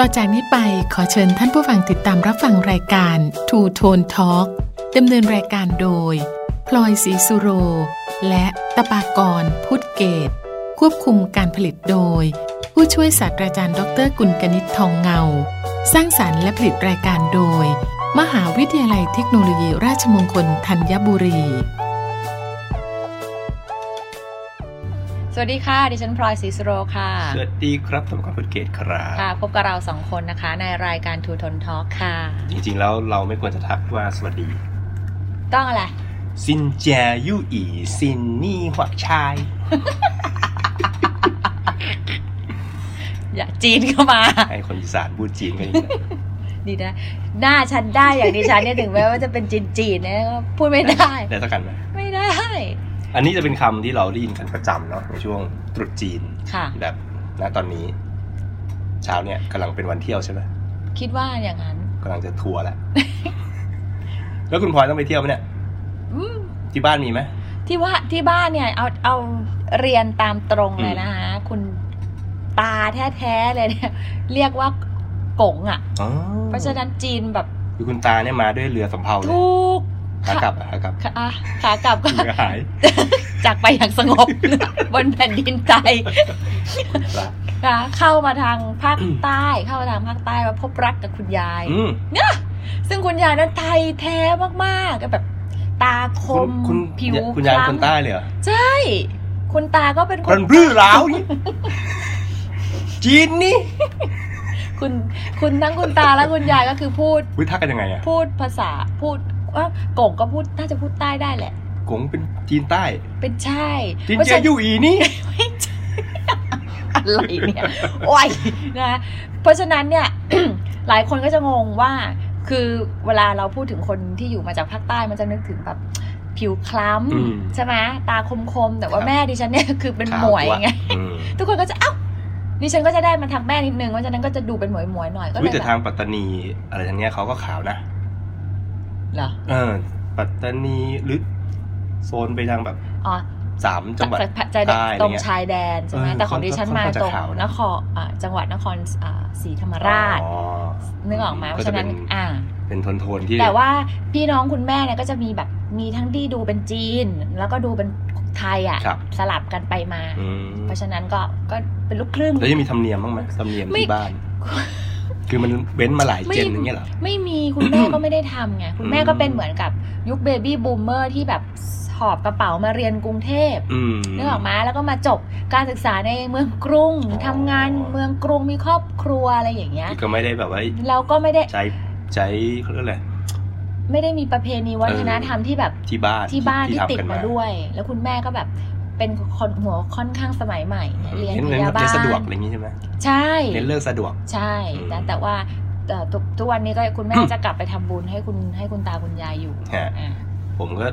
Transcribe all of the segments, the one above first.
ต่อจากนี้ไปขอเชิญท่านผู้ฟังติดตามรับฟังรายการ Two Tone Talk ดำเนินรายการโดย พลอยศรีสุโร และตะปากรพุทธเกต ควบคุมการผลิตโดย ผู้ช่วยศาสตราจารย์ดรกุลกนิษฐ์ทองเงา สร้างสารรค์และผลิตรายการโดย มหาวิทยาลัยเทคโนโลยีราชมงคลธัญบุรี สวัสดีค่ะ ดิฉันพลอยศรีสุโรค่ะ สวัสดีครับผมกรพุทธเกตครับค่ะ พบกับเราสองคนนะคะ ในรายการทูทนทอ l k ค่ะ จริงๆ แล้วเราไม่ควรจะทักว่าสวัสดี ต้องอะไร ซินเจยยู่อีซินนี่หัวชาย อย่าจีนเข้ามา ให้คนอีสานพูดจีนกันอีกนะดีนะ หน้าฉันได้อย่างดิฉันเนี่ยถึงแม้ว่าจะเป็นจีนจีนๆเนี่ยก็พูดไม่ได้ ได้สักกันไหมไม่ได้ อันนี้จะเป็นคำที่เราได้ยินกันประจำเนาะในช่วงตรุษจีนค่ะแบบณตอนนี้ เช้าเนี่ยกำลังเป็นวันเที่ยวใช่ไหมคิดว่าอย่างนั้นกำลังจะทัวร์แล้วแล้วคุณพลอยต้องไปเที่ยวไหมเนี่ยอืมที่บ้านมีไหมที่ว่าที่บ้านเนี่ยเอาเอาเรียนตามตรงเลยนะคะคุณตาแท้ๆเลยเนี่ยเรียกว่ากงอะอ๋อเพราะฉะนั้นจีนแบบคือคุณตาเนี่ยมาด้วยเรือสำเภาเลยทุก ขากลับอะขากลับขาอะขากลับก็เรือหาย จากไปอย่างสงบบนแผ่นดินไทยค่ะเข้ามาทางภาคใต้เข้ามาทางภาคใต้มาพบรักกับคุณยายอืมซึ่งคุณยายนั้นไทยแท้มากๆแบบ ตาคคุณมคุณผิวคุณยายล้ำคนใต้เลยเหรอใช่คุณตาก็เป็นคนรื้อร้าวนี่จีนนี่คุณคุณทั้งคุณตาและคุณยายก็คือพูดวิทักกันยังไงอะพูดภาษาพูด ว่ากงก็พูดน่าจะพูดใต้ได้แหละ กงเป็นจีนใต้ เป็นใช่จีนพราะเจีฉะยยู่อีนี่ไม่ใช่อะไรเนี่ยโอ้ยนะเพราะฉะนั้นเนี่ยหลายคนก็จะงงว่า คือเวลาเราพูดถึงคนที่อยู่มาจากภาคใต้มันจะนึกถึงแบบผิวคล้อืมำใช่ไหมตาคมๆแต่ว่าครับแม่ดิฉันเนี่ยคือเป็นหมวยไงอืมทุกคนก็จะเอ้าดิฉันก็จะได้มาทางแม่นิดนึงเพราะฉะนั้นก็จะดูเป็นหมวยหมวยๆหน่อยก็เลวิยแต่แบทางบปัตตานีอะไรทางเนี้ยเขาก็ขาวนะ เหรอเออปัตตานีหรือโซนไปทางแบบอ๋อสามจังหวัดใจแดนใต้อะไรเงี้ยตรงชายแดนใช่ไหมเออแต่ของดิฉันมาค่อนข้างจะตรงขาวนะนครอ่าจังหวัดนครอ่าศรีธรรมราชอ๋อนึกออกไหมเพก็ราะจะฉะนั้นเป็นอ่าเป็นโทนๆที่ แต่ว่าพี่น้องคุณแม่เนี่ยก็จะมีแบบมีทั้งที่ดูเป็นจีน แล้วก็ดูเป็นไทยอะครับสลับกันไปมาอืมเพราะฉะนั้นก็ก็เป็นลูกครึ่งแล้วยังมีธรรมเนียมบ้างไหมธรรมเนียมไม่ที่บ้าน คือมันเว้นมาหลาย gen อย่างเงี้ยเหรอ ไม่มีคุณแม่ก็ไม่ได้ทำไง คุณแม่ก็เป็นเหมือนกับยุค baby boomer ที่แบบหอบกระเป๋ามาเรียนกรุงเทพอืมนึกออกมาแล้วก็มาจบการศึกษาในเมืองกรุงอ๋อทำงานเมืองกรุงมีครอบครัวอะไรอย่างเงี้ยคือก็ไม่ได้แบบว่าแล้วก็ไม่ได้ใช้ใช้เขาเรียกอะไรไม่ได้มีประเพณีวัฒนธรรมที่แบบที่บ้านที่บ้านที่ทำติดกันมาด้วย แล้วคุณแม่ก็แบบ เป็นคนหัวค่อนข้างสมัยใหม่เนี่ยเรียนเน้นพเน้นยาแบบบาเรียนลสะดวกอะไรอย่างงี้ใช่ไหมใช่เน้นเลิกสะดวกใช่อืมแต่แต่ว่าเอ่อทุกทุกวันนี้ก็คุณแม่จะกลับไปทำบุญให้คุณให้คุณตาคุณยายอยู่ฮะอ่าผมก็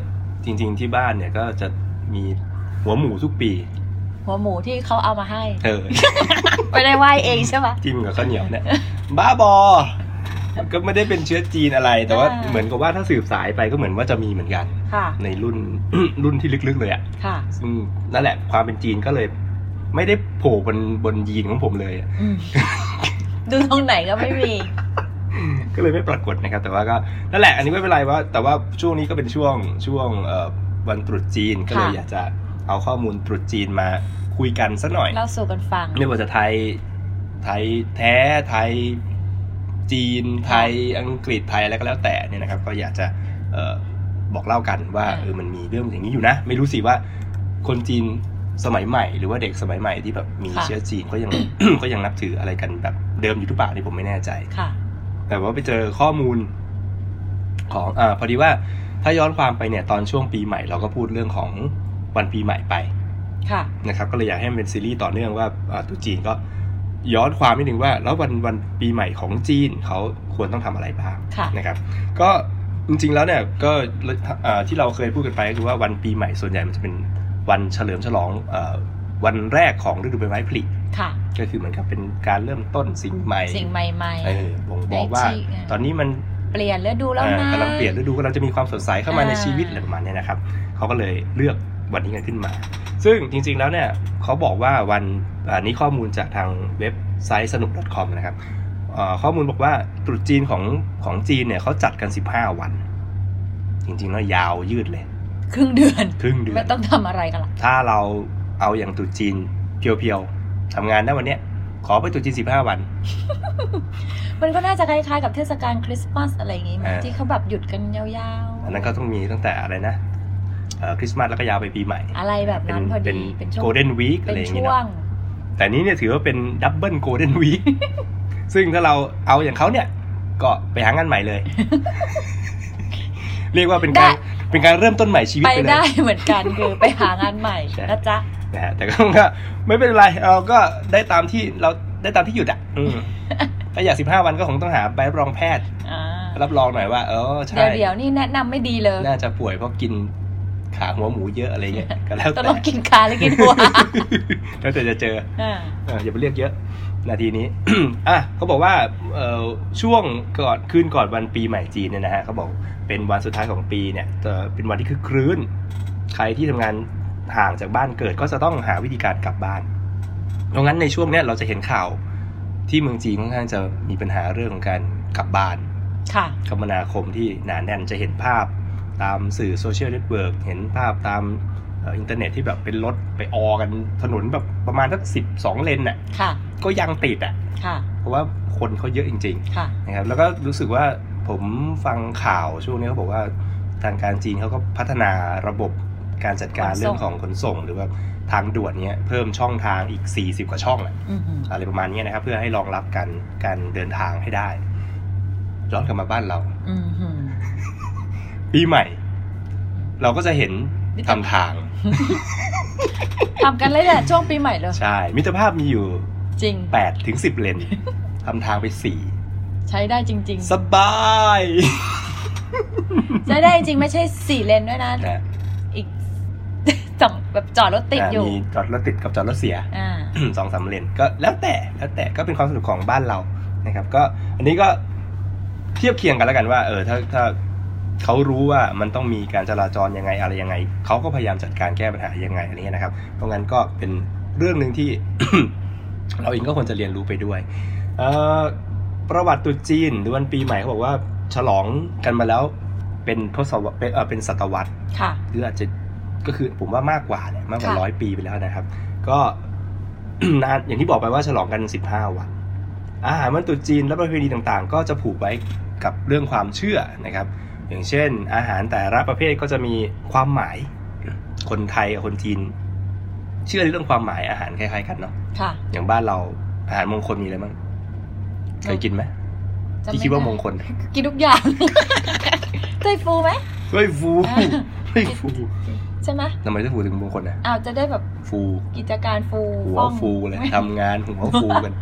จริง ๆ ที่บ้านเนี่ยก็จะมีหัวหมูทุกปี หัวหมูที่เขาเอามาให้เออไม่ได้ไหวเองใช่ปะจิ้มกับข้าวเหนียวเนี่ยบ้าบอ ก็ไม่ได้เป็นเชื้อจีนอะไร แต่ว่าอ่าเหมือนกับว่าถ้าสืบสายไปก็เหมือนว่าจะมีเหมือนกันค่ะในรุ่นรุ่นที่ลึกๆเลยอะค่ะซึ่งนั่นแหละความเป็นจีนก็เลย ไม่ได้โผล่บนบนยีนของผมเลยอะอืมดูตรงไหนก็ไม่มี ก็เลยไม่ปรากฏนะครับ แต่ว่าก็นั่นแหละ อันนี้ไม่เป็นไรว่า แต่ว่าช่วงนี้ก็เป็นช่วงช่วงเอ่อวันตรุษจีนก็เลยค่ะอยากจะเอาข้อมูลตรุษจีนมาคุยกันสักหน่อยเล่าสู่กันฟังไม่ว่าจะไทยไทยแท้ไทย จีนไทยอังกฤษไทยอะไรก็แล้วแต่เนี่ยนะครับ ก็อยากจะเออบอกเล่ากันว่าอ่าเออมันมีเรื่องอย่างนี้อยู่นะ ไม่รู้สิว่าคนจีนสมัยใหม่หรือว่าเด็กสมัยใหม่ที่แบบมีเชื้อจีนก็ยังก็ยังนับถืออะไรกันแบบเดิมอยู่หรือเปล่านี่ผมไม่แน่ใจค่ะ แต่ว่าไปเจอข้อมูลของอ่าพอดีว่าถ้าย้อนความไปเนี่ยตอนช่วงปีใหม่เราก็พูดเรื่องของวันปีใหม่ไป ค่ะ นะครับ ก็เลยอยากให้มันเป็นซีรีส์ต่อเนื่องว่าอ่าตัวจีนก็ ย้อนความนิดนึงว่า แล้ววันวันปีใหม่ของจีนเขาควรต้องทำอะไรบ้างค่ะนะครับ ก็จริงๆแล้วเนี่ยก็อ่าที่เราเคยพูดกันไปก็คือว่าวันปีใหม่ส่วนใหญ่มันจะเป็นวันเฉลิมฉลองอาวันแรกของฤดูใบไม้ผลิค่ะก็คือเหมือนกับเป็นการเริ่มต้นสิ่งใหม่ สิ่งใหม่เออบ่งบอกว่าได้ชี้ไงตอนนี้มันๆเปลี่ยนฤดูแล้วนะอ่ากำลังเปลี่ยนฤดูกำลังจะมีความสดใสเข้ามาในอ่าชีวิตอะไรประมาณเนี้ยนะครับเขาก็เลยเลือกวันนี้กันขึ้นมา ซึ่งจริงๆแล้วเนี่ยเขาบอกว่าวันอันนี้ข้อมูลจากทางเว็บไซต์สนุก .com นะครับเอ่อข้อมูลบอกว่าตรุษจีนของของจีนเนี่ยเขาจัดกัน 15 วัน จริงๆแล้วยาวยืดเลย ครึ่งเดือนครึ่งเดือนไม่ต้องทำอะไรกันละถ้าเราเอาอย่างตรุษจีน pure ๆทำงานได้วันเนี้ยขอไปตรุษจีน15วัน มันก็น่าจะคล้ายๆกับเทศกาลคริสต์มาสอะไรอย่างงี้ไหมอ่าที่เขาแบบหยุดกันยาวอันนั้นก็ต้องมีตั้งแต่อะไรนะเอ่อ คริสต์มาสแล้วก็ยาวไปปีใหม่ๆอะไรแบบเป็นนั้นพอดีเป็นช่วง golden week อะไรอย่างเงี้ช่ยวงเนาะแต่นี้เนี่ยถือว่าเป็น double golden week ซึ่งถ้าเราเอาอย่างเขาเนี่ย ก็ไปหางานใหม่เลย เรียกว่าเป็นการเป็นการเริ่มต้นใหม่ชีวิตไปไปเลยได้เหมือนกันคือไปหางานใหม่ใช่นะจ๊ะนะฮะแต่ก็ก็ไม่เป็นไรเราก็ได้ตามที่เราได้ตามที่หยุดอะอืมถ้าอยากสิบห้าวันก็คงต้องหาใบรับรองแพทย์อ่ารับรองหน่อยว่า เออใช่เดี๋ยวเดี๋ยวนี่แนะนำไม่ดีเลย น่าจะป่วยเพราะกิน ขาหัวหมูเยอะอะไรเงี้ยก็แล้วต้แต่องลองกินคาหรือกินหัวแล้วแต่จะเจออ่าเอออย่าไปเรียกเยอะ นาทีนี้อะเขาบอกว่าเอ่อช่วงก่อนคืนก่อนวันปีใหม่จีนเนี่ยนะฮะเขาบอกเป็นวันสุดท้ายของปีเนี่ยจะเป็นวันที่คึกครื้น ใครที่ทำงานห่างจากบ้านเกิดก็จะต้องหาวิธีการกลับบ้านเพราะงั้นในช่วงเนี้ยเราจะเห็นข่าวที่เมืองจีนค่อนข้างจะมีปัญหาเรื่องของการกลับบ้านค่ะคมนาคมที่หนาแน่นจะเห็นภาพ ตามสื่อ social network เห็นภาพตามเอ่ออินเทอร์เน็ตที่แบบเป็นรถไปออกันถนนแบบประมาณสักสิบสองเลนน่ะค่ะก็ยังติดอะค่ะเพราะว่าคนเขาเยอะจริงค่ะๆนะครับแล้วก็รู้สึกว่าผมฟังข่าวช่วงนี้เขาบอกว่าทางการจีนเขาก็พัฒนาระบบการจัดการขนส่งเรื่องของขนส่งหรือว่าทางด่วนเนี้ยเพิ่มช่องทางอีก 40 กว่าช่องอะอือหืออะไรประมาณนี้นะครับเพื่อให้รองรับการการเดินทางให้ได้ย้อนกลับมาบ้านเราอือหือ ปีใหม่ เราก็จะเห็นทำทางทำกันเลยแหละช่วงปีใหม่เลยใช่ มิตรภาพมีอยู่ จริง8ถึง10เลนทำทางไปใช้ได้จริง4สบายๆใช้ได้จริงๆไม่ใช่สี่เลนด้วยนะนะอีกสองแบบจอดรถติดอยู่มีจอดรถติดกับจอดรถเสียอ่าสองสามเลนก็แล้วแต่แล้วแต่ก็เป็นความสนุกของบ้านเรานะครับ ก็อันนี้ก็เทียบเคียงกันแล้วกันว่า เออถ้าถ้า เขารู้ว่ามันต้องมีการจราจรยังไงอะไรยังไง เขาก็พยายามจัดการแก้ปัญหายังไงอะไรเงี้ยนะครับ เพราะงั้นก็เป็นเรื่องหนึ่งที่เราเองก็ควรจะเรียนรู้ไปด้วยเอ่อประวัติตรุษจีนหรือวันปีใหม่เขาบอกว่าฉลองกันมาแล้วเป็นทศวรรษเป็นเออเป็นศตวรรษค่ะหรืออาจจะก็คือผมว่ามากกว่าเนี่ยมากกว่าค่ะร้อยปีไปแล้วนะครับ ก็นานอย่างที่บอกไปว่าฉลองกัน15วัน อาหารวันตรุษจีนและประเพณีต่างๆ ก็จะผูกไว้กับเรื่องความเชื่อนะครับ อย่างเช่น อาหารแต่ละประเภทก็จะมีความหมาย คนไทยกับคนจีน เชื่อในเรื่องความหมายอาหารคล้ายๆกันเนาะค่ะ อย่างบ้านเราอาหารมงคลมีอะไรบ้างเคยกินไหมจำที่ไคิดว่ามงคล กินทุกอย่างใจฟูไหมเฮ้ยฟูอ่าเฮ้ยฟูใช่ไหมทำไมต้องฟูถึงมงคลนะอ้าวจะได้แบบฟูกิจการฟูหัวฟ่องฟูเลยทำงานหัวฟูกัน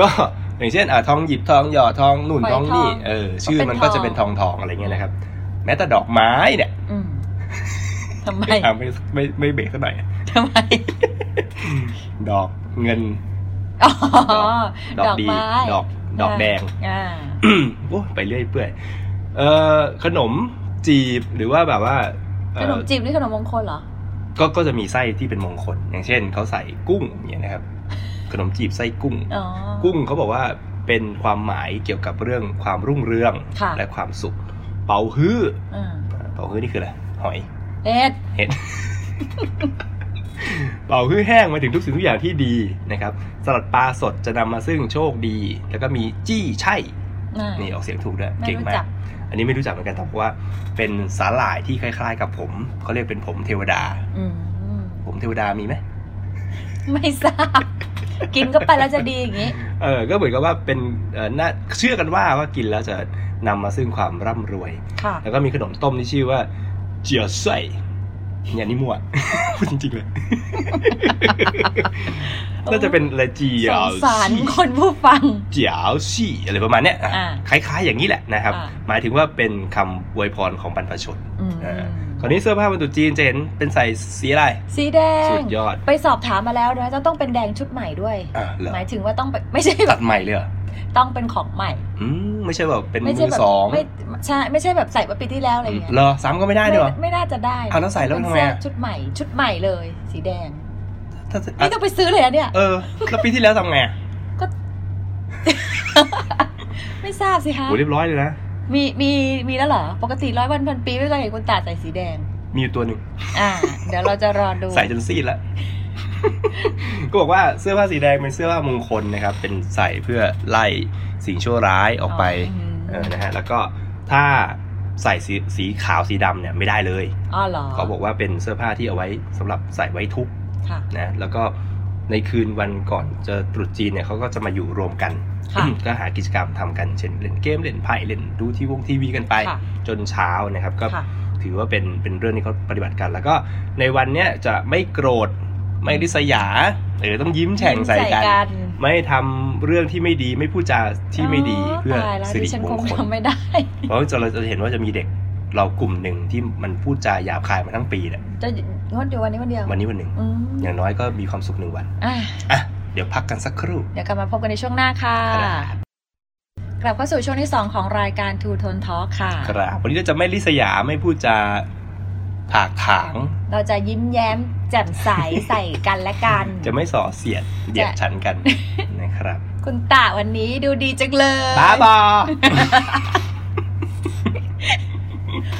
ก็ อย่างเช่นอะทองหยิบทองหยอดทองนู่นทองนี่เออชื่อมันก็จะเป็นทองทองอะไรเงี้ยนะครับ แม้แต่ดอกไม้เนี่ยอืมทำไมอะไม่ไม่ไม่เบรกสักหน่อยทำไม ดอกเงินอ๋อดอกดอกดีไม้ดอกดอกแดงอ่าโอ้ไปเรื่อยเปื่อยเอ่อขนมจีบหรือว่าแบบว่าเอ่ขอนมจีบนี่ขนมมงคลเหรอ ก็ก็จะมีไส้ที่เป็นมงคล อย่างเช่นเขาใส่กุ้งอย่างเงี้ยนะครับ ขนมจีบไส้กุ้งอ๋อกุ้งเขาบอกว่าเป็นความหมายเกี่ยวกับเรื่องความรุ่งเรืองค่ะและความสุข เป่าฮื้ออืมเป่าฮื้อนี่คืออะไรหอยเอ็ดเห็ดเป่าฮื้อแห้งหมายถึงทุกสิ่งทุกอย่างที่ดีนะครับสลัดปลาสดจะนำมาซึ่งโชคดี แล้วก็มีจี้ใช่อ่านี่ออกเสียงถูกด้วยไม่เก่งรู้มาจักกอันนี้ไม่รู้จักเหมือนกันแต่เพราะว่าเป็นสาหร่ายที่คล้าย ๆ กับผมเขาเรียกเป็นผมเทวดาอืมผมเทวดามีไหมไม่ทราบ กินก็ไปแล้วจะดีอย่างนี้เออก็เหมือนกับว่าเป็นเออน่าเชื่อกันว่าว่ากินแล้วจะนำมาซึ่งความร่ำรวยค่ะแล้วก็มีขนมต้มที่ชื่อว่าเจียไส้เนี่ยนี่มั่วพูดจริงๆเลยน่าจะเป็นอะไรเจียสวงสารซี่คนผู้ฟัง เจียวซี่อะไรประมาณเนี้ยอะอ่าคล้ายๆอย่างนี้แหละนะครับอ่าหมายถึงว่าเป็นคำอวยพรของบรรพชนอืมอ่า คราวนี้เสื้อผ้าบรรจุจีนจะเห็นเป็นใส่สีอะไร สีแดสุงดยอด ไปสอบถามมาแล้วนะจะต้องเป็นแดงชุดใหม่ด้วยอ่าเหรอหมายถึงว่าต้องเป็นไม่ใช่แบตับดใหม่เลยเหรอต้องเป็นของใหม่ อืมไม่ใช่แบบเป็นไม่มืใช่อแบบสองไม่ใช่ไม่ใช่แบบใส่เมื่อปีที่แล้วอะไรอย่างเงี้ยเหรอซ้ำก็ไม่ได้ด้วยเหรอไม่น่าจะได้อ้าวแล้วใส่แล้วเป็นทำไมเสื้ออะชุดใหม่ ชุดใหม่เลย สีแดงถ้านี่ต้องไปซื้อเลยอะเนี่ย เออแล้วปีที่แล้วทำไงอะก็ ไม่ทราบสิคะโหเรียบร้อยเลยนะ มีมีมีแล้วเหรอ ปกติร้อยวันพันปีไม่เคยเห็นคุณตาใส่สีแดง มีอยู่ตัวหนึ่งอ่า เดี๋ยวเราจะรอดู ใส่จนซีดแล้วก็บอกว่าเสื้อผ้าสีแดงเป็นเสื้อผ้ามงคลนะครับ เป็นใส่เพื่อไล่สิ่งชั่วร้ายออกไปอ๋ออืมเออนะฮะแล้วก็ถ้าใส่สีสีขาวสีดำเนี่ยไม่ได้เลยอ๋อเหรอเขาบอกว่าเป็นเสื้อผ้าที่เอาไว้สำหรับใส่ไว้ทุกข์ค่ะนะแล้วก็ ในคืนวันก่อนจะตรุษจีนเนี่ยเขาก็จะมาอยู่รวมกันค่ะก็หากิจกรรมทำกัน เช่นเล่นเกมเล่นไพ่เล่นดูทีวงทีวีกันไปค่ะจนเช้านะครับ ก็ค่ะถือว่าเป็นเป็นเรื่องที่เขาปฏิบัติกัน แล้วก็ในวันเนี้ยจะไม่โกรธไม่ริษยาเออต้องยิ้มแฉ่งใส่กันนไม่ทำเรื่องที่ไม่ดีไม่พูดจาที่ไม่ดีเพื่อตายแล้วสิริดิฉันมคงงคลทำไม่ได้เพราะเราจะเห็นว่าจะมีเด็กเรากลุ่มหนึ่งที่มันพูดจาหยาบคายมาทั้งปีเนี่ยจะ งดอยู่วันนี้วันเดียว วันนี้วันหนึ่งอืมอย่างน้อยก็มีความสุขหนึ่งวันอะอะเดี๋ยวพักกันสักครู่ เดี๋ยวกลับมาพบกันในช่วงหน้าค่ะครับกลับเข้าสู่ช่วงที่ 2 ของรายการทูทนทอ k ค่ะ ครับ วันนี้เราจะไม่ริษยาไม่พูดจาถากถาง เราจะยิ้มแย้มแจ่มใสใส่กันและกัน จะไม่ส่อเสียดเดียดฉันกันนะครับ คุณตาวันนี้ดูดีจังเลยบ้าบอ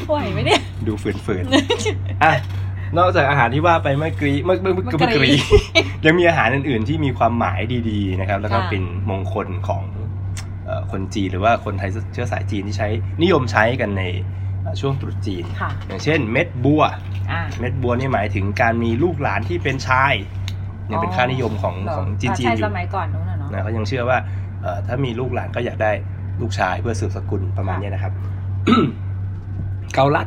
ไหวไหมเนี่ย ดูฝืนๆอะ นอกจากอาหารที่ว่าไปเมื่อกี้เมื่อเมื่อเมื่อเมื่เมื่ออกี้กี้ยังมีอาหารอื่น ๆ ที่มีความหมายดีๆนะครับ แล้วก็ค่ะเป็นมงคลของเอ่อคนจีนหรือว่าคนไทยเชื้อสายจีนที่ใช้นิยมใช้กันในเอ่อช่วงตรุษจีนค่ะอย่างเช่น เม็ดบัวอ่าเม็ดบัวนี่หมายถึงการมีลูกหลานที่เป็นชายยังเป็นค่านิยมของเหรของจีนจีนใช่อสยู่มัยก่อนนู้นน่ะเนาะนะเขายังเชื่อว่าเอ่อถ้ามีลูกหลานก็อยากได้ลูกชายเพื่อสืบสกุลประมาณค่ะเนี้ยนะครับ เกาลัด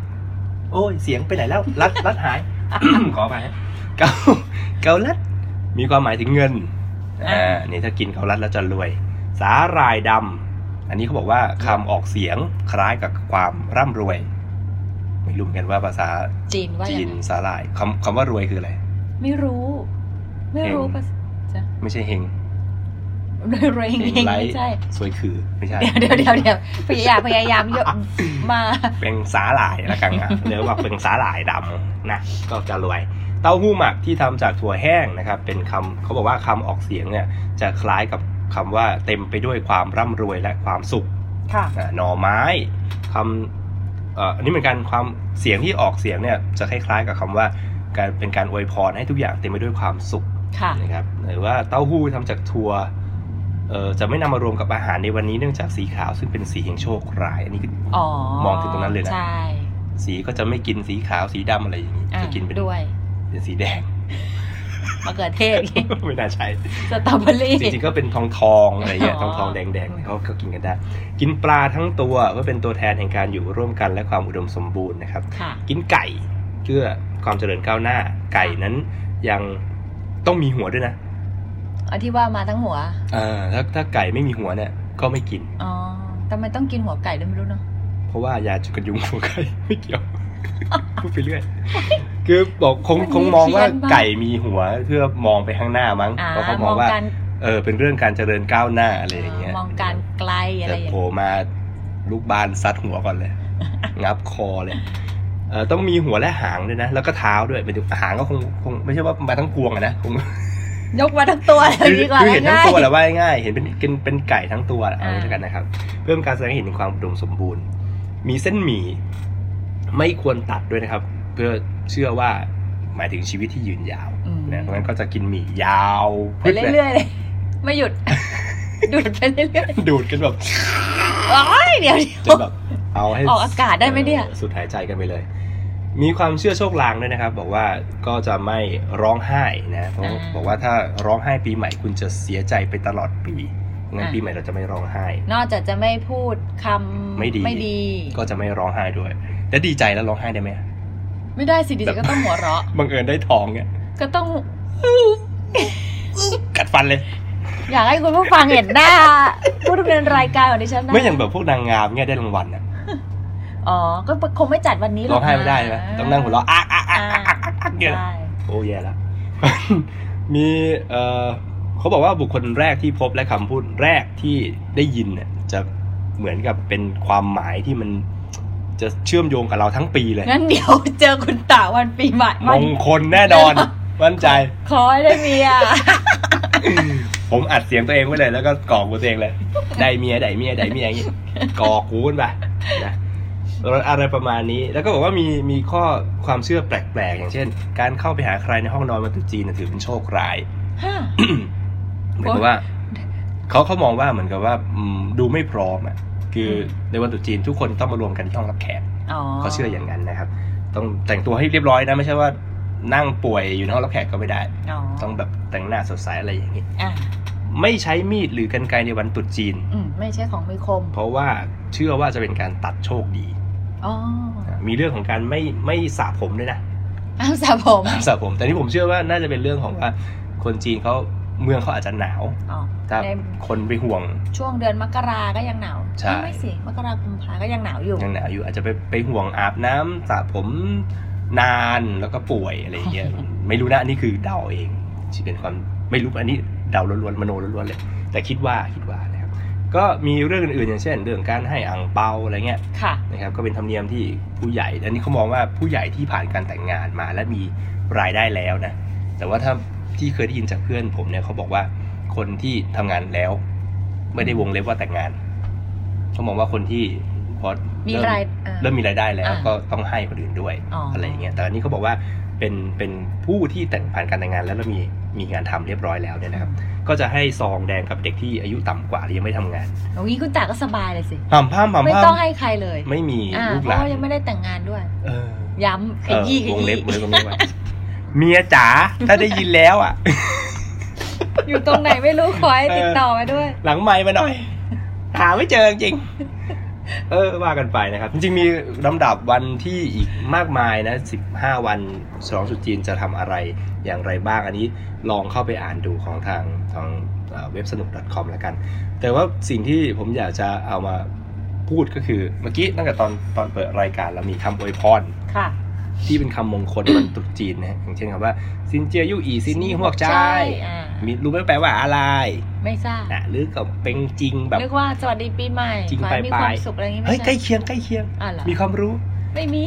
โอ้ยเสียงไปไหนแล้วรัดรัดหาย ขอไปเกาเกาลัด มีความหมายถึงเงินอ่านี่ถ้ากินเกาลัดแล้วจะรวย สาหร่ายดำอันนี้เขาบอกว่าคำออกเสียงคล้ายกับความร่ำรวย ไม่รู้เหมือนกันว่าภาษาจีนว่าจีอย่างนไรสาหร่ายคำคำว่ารวยคืออะไร ไม่รู้ ไม่รู้เฮงภาษาจะไม่ใช่เฮง เรงเฮงเองไรไม่ใช่สวยคือไม่ใช่ เดี๋ยวเดี๋ยวเดี๋ยวเดี๋ยวพยายามพยายามยกมาเป็นสาหร่ายละกันอะเรียกว่าเป็นสาหร่ายดำนะก็จะรวย เต้าหู้หมักที่ทำจากถั่วแห้งนะครับ เป็นคำเขาบอกว่าคำออกเสียงเนี่ยจะคล้ายกับคำว่าเต็มไปด้วยความร่ำรวยและความสุขค่ะอ่าหน่อไม้คำเอ่ออันนี้เหมือนกันความเสียงที่ออกเสียงเนี่ยจะคล้ายๆ กับคำว่าการเป็นการอวยพรให้ทุกอย่างเต็มไปด้วยความสุขค่ะนะครับหรือว่าเต้าหู้ทำจากถั่วเอ่อ จะไม่นำมารวมกับอาหารในวันนี้เนื่องจากสีขาวซึ่งเป็นสีแห่งโชคร้าย อันนี้คืออ๋อมองถึงตรงนั้นเลยนะใช่สีก็จะไม่กินสีขาวสีดำอะไรอย่างนี้อะจะกินเป็นด้วยเป็นสีแดงมะเขือเทศไม่น่าใช่สตรอเบอรี่จริงๆก็เป็นทองทองๆอะไรเงี้ยอ๋ทอองทองๆแดงแดงๆเขาก็กินกันได้ กินปลาทั้งตัวก็เป็นตัวแทนแห่งการอยู่ร่วมกันและความอุดมสมบูรณ์นะครับค่ะกินไก่เพื่อความเจริญก้าวหน้า ไก่นั้นยังต้องมีหัวด้วยนะ เอาที่ว่ามาทั้งหัวอ่าถ้าถ้าไก่ไม่มีหัวเนี่ยก็ไม่กินอ๋อทำไมต้องกินหัวไก่ด้วยไม่รู้เนาะเพราะว่ายาจุกยุงหัวไก่ไม่เกี่ยวพูดไปเรื่อยคือบอกคงมันมีคงมองว่าเพี้ยนบ้างไก่มีหัวเพื่อมองไปข้างหน้ามั้งอ่าเพราะเขามมอองงว่าการเออเป็นเรื่องการเจริญก้าวหน้าอะไรอย่างเงี้ยมองการไกลอะไรแต่อย่างโผเงี้ยล่มาลูกบานซัดหัวก่อนเลย งับคอเลยเออต้องมีหัวและหางด้วยนะ แล้วก็เท้าด้วยเป็นหางก็คงคงไม่ใช่ว่ามาทั้งพวงอะนะคง ยกมาทั้งตัวเลยคือดีกว่าคือเห็นทั้งง่ายตัวแหละว่าง่ายๆเห็นเป็นเป็นเป็นไก่ทั้งตัวเอาอ่าไว้ด้วยกันนะครับ เพิ่มการแสดงให้เห็นถึงความอุดมสมบูรณ์ มีเส้นหมี่ไม่ควรตัดด้วยนะครับ เพื่อเชื่อว่าหมายถึงชีวิตที่ยืนยาวอืมนะเพราะงั้นก็จะกินหมี่ยาวไปเรื่อยๆเลยไม่หยุด ดูดไปเรื่อยๆดูดกันแบบๆโอ้ยเดี๋ยวจนแบบเอาให้ออกอากาศได้ไหมเนี่ยออสุดหายใจกันไปเลย มีความเชื่อโชคลางด้วยนะครับ บอกว่าก็จะไม่ร้องไห้นะเพราะอ่าบอกว่าถ้าร้องไห้ปีใหม่คุณจะเสียใจไปตลอดปีงั้นอ่าปีใหม่เราจะไม่ร้องไห้ นอกจากจะไม่พูดคำไม่ดีไม่ดี ก็จะไม่ร้องไห้ด้วย แล้วดีใจแล้วร้องไห้ได้ไหมไม่ได้สิดิฉันก็ต้องหัวเราะบังเอิญได้ทองเนี่ยก็ต้องกัดฟันเลย อยากให้คุณผู้ฟังเห็นหน้าผู้ดำเนินรายการของดิฉันนะไม่อย่างแบบพวกนางงามเนี่ยได้รางวัลนะ อ๋อ ก็คงไม่จัดวันนี้หรร้ออกงไห้ไม่ได้นะต้องนั่งหัวเราะอะอะอะอะอะอะเนี่ยใช่โอ้แย่แล้วมีเอ่อเขาบอกว่าบุคคลแรกที่พบและคำพูดแรกที่ได้ยินเนี่ยจะเหมือนกับเป็นความหมายที่มันจะเชื่อมโยงกับเราทั้งปีเลย งั้นเดี๋ยวเจอคุณตาวันปีใหม่มวันงคลแน่นอน มั่นใจ ขอให้ได้เมียเผมอัดเสียงตัวเองไว้เลยแล้วก็กรอกกูตัวเองเลย ได้เมียได้เมียได้เมียอย่างงี้กรอกกูกันไปนะ อะไรประมาณนี้ แล้วก็บอกว่ามีมีข้อความเชื่อแปลกๆ อย่างเช่น การเข้าไปหาใครในห้องนอนวันตรุษจีนนะถือเป็นโชคร้ายฮะเหมือนกับว่าเขาเขามองว่าเหมือนกับว่าอืมดูไม่พร้อมอะคืออมในวันตรุษจีนทุกคนต้องมารวมกันที่ห้องรับแขกอ๋อเขาเชื่ออย่างนั้นนะครับ ต้องแต่งตัวให้เรียบร้อยนะไม่ใช่ว่านั่งป่วยอยู่ในห้องรับแขกก็ไม่ได้อ๋อต้องแบบแต่งหน้าสดใสอะไรอย่างนี้อะไม่ใช้มีดหรือกันไกรในวันตรุษจีนอืมไม่ใช่ของมีคม เพราะว่าเชื่อว่าจะเป็นการตัดโชคดีอ๋อ มีเรื่องของการไม่ไม่สระผมด้วยนะอ้าวสระผมสระผม แต่นี่ผมเชื่อว่าน่าจะเป็นเรื่องของว่าคนจีนเขาเมืองเขาอาจจะหนาวอ๋อถ้าในคนไปห่วง ช่วงเดือนมกราก็ยังหนาวใช่เอ้ยไม่สิมกราคมพาก็ยังหนาวอยู่ยังหนาวอยู่อาจจะไปไปห่วงอาบน้ำสระผมนานแล้วก็ป่วยอะไรอย่างเงี้ยไม่รู้นะอันนี้คือเดาเองที่เป็นความไม่รู้อันนี้เดาล้วนๆมโนล้วนๆเลย แต่คิดว่าคิดว่านะครับ ก็มีเรื่องอื่นๆอย่างเช่น เรื่องการให้อ่างเปาอะไรเงี้ยค่ะนะครับก็เป็นธรรมเนียมที่ผู้ใหญ่ อันนี้เขามองว่าผู้ใหญ่ที่ผ่านการแต่งงานมาและมีรายได้แล้วนะแต่ว่าถ้าที่เคยได้ยินจากเพื่อนผมเนี่ยเขาบอกว่าคนที่ทำงานแล้ว ไม่ได้วงเล็บว่าแต่งงานเขามองว่าคนที่พอมีเริ่รายอ่าเริ่มมีรายได้แล้วอ่าก็ต้องให้คนอื่นด้วยอ๋อออะไรอย่างเงี้ยแต่อันนี้เขาบอกว่าเป็นเป็นผู้ที่แต่งผ่านการแต่งงานแล้วแล้วมี มีงานทำเรียบร้อยแล้วเนี่ยนะครับ ก็จะให้ซองแดงกับเด็กที่อายุต่ำกว่าหรือยังไม่ทำงานโอ้ยคุณจ๋าก็สบายเลยสิผ่ามผ้ามผ่ามไม่ผ้าต้องให้ใครเลย ไม่มีอ่าลูกเพหลาราะนว่ายังไม่ได้แต่งงานด้วยเออย้ำขเออยี้ขวงยี้เล็บวงเล็บวงเล็บไว้เมียจ๋าถ้าได้ยินแล้วอะ อยู่ตรงไหนไม่รู้ขอให้ติดต่อมาด้วย หลังไม้มาหน่อยหาไม่เจอจริง เออว่ากันไปนะครับ จริงๆมีลำดับวันที่อีกมากมายนะ 15 วันสลองสุดจีนจะทำอะไรอย่างไรบ้าง อันนี้ลองเข้าไปอ่านดูของทางทางเอ่อเว็บสนุก .com แล้วกัน แต่ว่าสิ่งที่ผมอยากจะเอามาพูดก็คือเมื่อกี้ตั้งแต่ตอนตอนเปิดรายการเรามีคำอวยพรค่ะ ที่เป็นคำมงคลวันตรุษจีนนะอย่างเช่นคำว่าซินเจียยู่อีซินนี่ฮวกจ้ายอ่ามีรู้ไหมแปลว่าอะไร ไม่ทราบนะหรือกับเป็นจริงแบบนึกว่าสวัสดีปีใหม่จริงขอให้มีปคลาวายมสุขอะไรอย่างงี้เฮ้ไม่ยใกล้ใช่เคียงใกล้เคียงอ่าเหรอมีความรู้ ไม่มี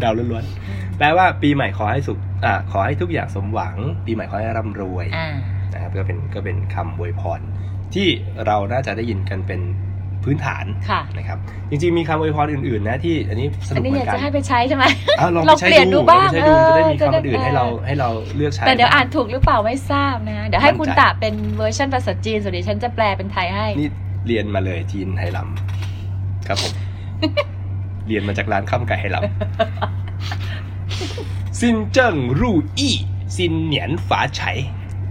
เดาล้วนๆแปลว่าปีใหม่ขอให้สุขอ่าขอให้ทุกอย่างสมหวัง ปีใหม่ขอให้ร่ำรวยอ่านะครับก็เป็นก็เป็นคำอวยพรที่เราน่าจะได้ยินกันเป็น พื้นฐานค่ะนะครับจริงๆมีคำอวยพรอื่นๆนะที่อันนี้สอันุนกนี้เหมืออยากนกัจะนให้ไปใช้ใช่ไหมอ้าวลองลองไปใช้เปลี่ยนดูดูบ้างลองไปใช้ดูจะได้มีเออคำอื่นจะได้ให้เราให้เราเลือกใช้แต่เดี๋ยวอ่านถูกหรือเปล่าไม่ทราบนะเดี๋ยวให้คุณมั่นใจตาเป็นเวอร์ชันภาษาจีนส่วนเดี๋ยวฉันจะแปลเป็นไทยให้นี่เรียนมาเลยจีนไหหลำครับผมเรียนมาจากร้านข้าวมันไก่ไหหลำ新正如意 新年发财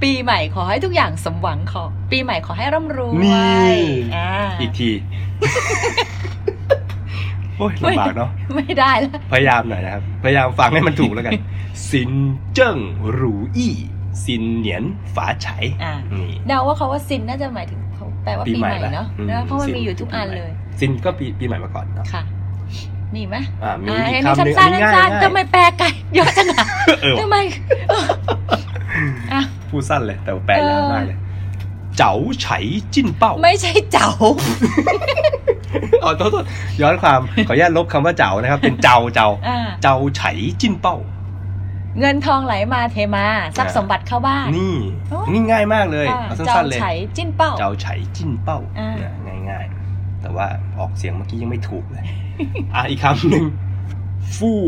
ปีใหม่ขอให้ทุกอย่างสมหวังขอ ปีใหม่ขอให้ร่ำรวยนี่อ่าอีกทีโอ้ยลำบากเนาะไม่ได้แล้วพยายามหน่อยนะครับ พยายามฟังให้มันถูกแล้วกัน新正如意 新年发财อ่านี่เดาว่าเขาว่า 新 น่าจะหมายถึงเขาแปลว่าปีใหม่ปเนาะอืนะเพราะมันซิมีอยู่ทุกอันปีใหม่เลย 新 ก็ปีปีใหม่มาก่อนเนาะค่ะมีไหมอ่ามีอ่าอีอักนนี้คำหนึ่งสั้อันนๆนี้ง่ายสั้นๆง่ายทำไมแปลไกลเยอะจังอะเออทำไมอะ พูดสั้นเลย แต่แปลยาวมากเลย เจ๋าไฉจิ้นเป้า ไม่ใช่เจ้าอ๋อโทษโทษย้อนความขออนุญาตลบคำว่าเจ๋านะครับ เป็นเจ้าเจ้าอ่าเจ้าไฉจิ้นเป้า เงินทองไหลมาเทมาทรัพย์สมบัติเข้าบ้านนี่โอ้นี่ง่ายมากเลยอ่าเอาเจ้าสั้นๆเลยไฉจิ้นเป้า เจ้าไฉจิ้นเป้าอ่าเนี่ยง่ายๆ แต่ว่าออกเสียงเมื่อกี้ยังไม่ถูกเลยอะอีกคำหนึ่งฟู่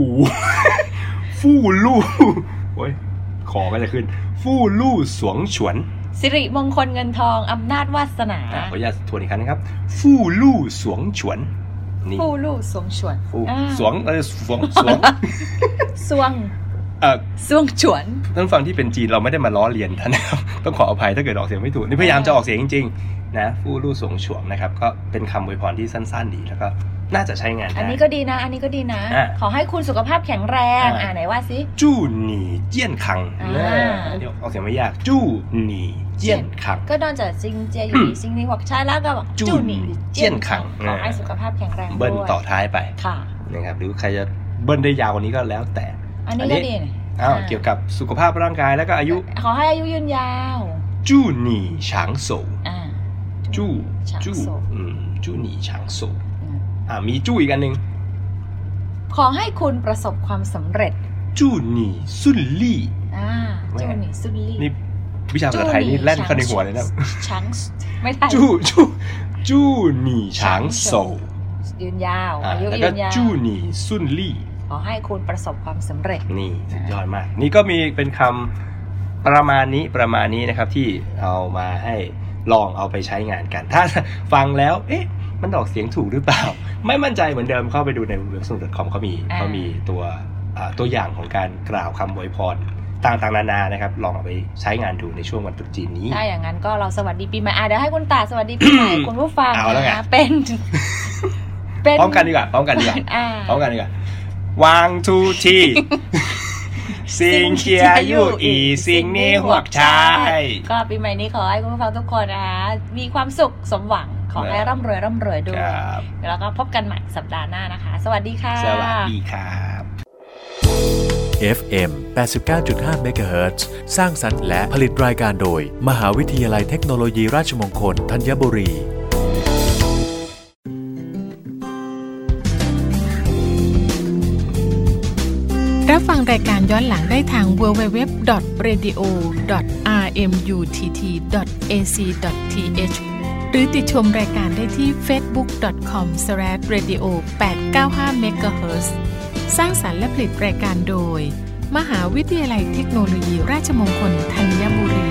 ฟู่ลู่โอ้ย ขอก็จะขึ้น ฟู่ลู่สวงฉวน สิริมงคลเงินทองอำนาจวาสนาอะขออนุญาตทวนอีกครั้งนะครับ ฟู่ลู่สวงฉวนนี่ผู้ลู่สวงฉวนฟู่อ่าสวงเออสวงสวงสวงเอ่อสวงฉวน ท่านฟังที่เป็นจีนเราไม่ได้มาล้อเลียนท่านนะครับ ต้องขออภัยถ้าเกิดออกเสียงไม่ถูกนี่พยายามจะออกเสียงจริงๆนะฟู่ลู่สวงฉวงนะครับ ก็เป็นคำอวยพรที่สั้นๆดีแล้วก็ น่าจะใช้งานได้ อันนี้ก็ดีนะ อันนี้ก็ดีนะอะขอให้คุณสุขภาพแข็งแรงอะอ่าไหนว่าสิจู้หนีเจี้ยนคังอ่าเดี๋ยวออกเสียงไม่ยาก จู้หนีเจี้ยนคัง ก็นอกจากซิงเจียอยู่ดีซิงนี้หัวใช้แล้วก็บอกจู่จู่หนีเจี้ยนขัง ขอให้สุขภาพแข็งแรงเบิ้ลด้วยต่อท้ายไป ค่ะ นะครับ หรือใครจะเบิ้ลได้ยาวกว่านี้ก็แล้วแต่ อันนี้อันนี้ก็ดีนะอ้าวอ่าเกี่ยวกับสุขภาพร่างกายแล้วก็อายุ ขอให้อายุยืนยาว จู้หนีฉางโซอ่าจู้ฉางจู้โศกอืมจู้หนีฉางโซ อืมอ่ามีจู้อีกอันหนึ่งขอให้คุณประสบความสำเร็จ จู้หนีซุนลี่อ่าไม่เจ้าหนีสุดลี่นี่วิชาภาษาไทยนี่แล่นเข้าในหัวเลยนะช้างไม่ได้จู้จู้จู้หนีช้างโซยืนยาวอ่าอายุแล้วยืก็นยาวจู้หนีซุนลี่ขอให้คุณประสบความสำเร็จนี่สุดยอดมาก นี่ก็มีเป็นคำประมาณนี้ประมาณนี้นะครับที่เอามาให้ลองเอาไปใช้งานกัน ถ้าฟังแล้ว เอ๊ะ มันออกเสียงถูกหรือเปล่า ไม่มั่นใจเหมือนเดิมเข้าไปดูในเว็บสนุดคอมเขามีอ่าเขามีตัวอ่าตัวอย่างของการกล่าวคำอวยพรต่างๆนานานะครับ ลองเอาไปใช้งานดูในช่วงวันตรุษจีนนี้ถ้าอย่างนั้นก็เราสวัสดีปีใหม่อะเดี๋ยวให้คุณตาสวัสดีปีใหม่คุณผู้ฟังเอาแล้วไงนะเป็นเป็นพร้อมกันดีกว่าพร้อมกันดีกว่าอ่าพร้อมกันดีกว่าวางทูทีสิงเกียยู่อีสิงนี่หวกชาย ก็ปีใหม่นี้ขอให้คุณผู้ฟังทุกคนนะคะมีความสุขสมหวัง ขอให้ครับร่ำรวยร่ำรวยด้วคยรับแล้วก็พบกันใหม่สัปดาห์หน้านะคะ สวัสดีค่ะ สวัสดีครับ FM 89.5 MHz สร้างสรรค์และผลิตรายการโดย มหาวิทยาลัยเทคโนโลยีราชมงคลธัญบุรีรับฟังรายการย้อนหลังได้ทาง www.radio.rmutt.ac.th หรือติดชมรายการได้ที่ facebook.com/radio895 MHz สร้างสรรค์และผลิตรายการโดย มหาวิทยาลัยเทคโนโลยีราชมงคลธัญบุรี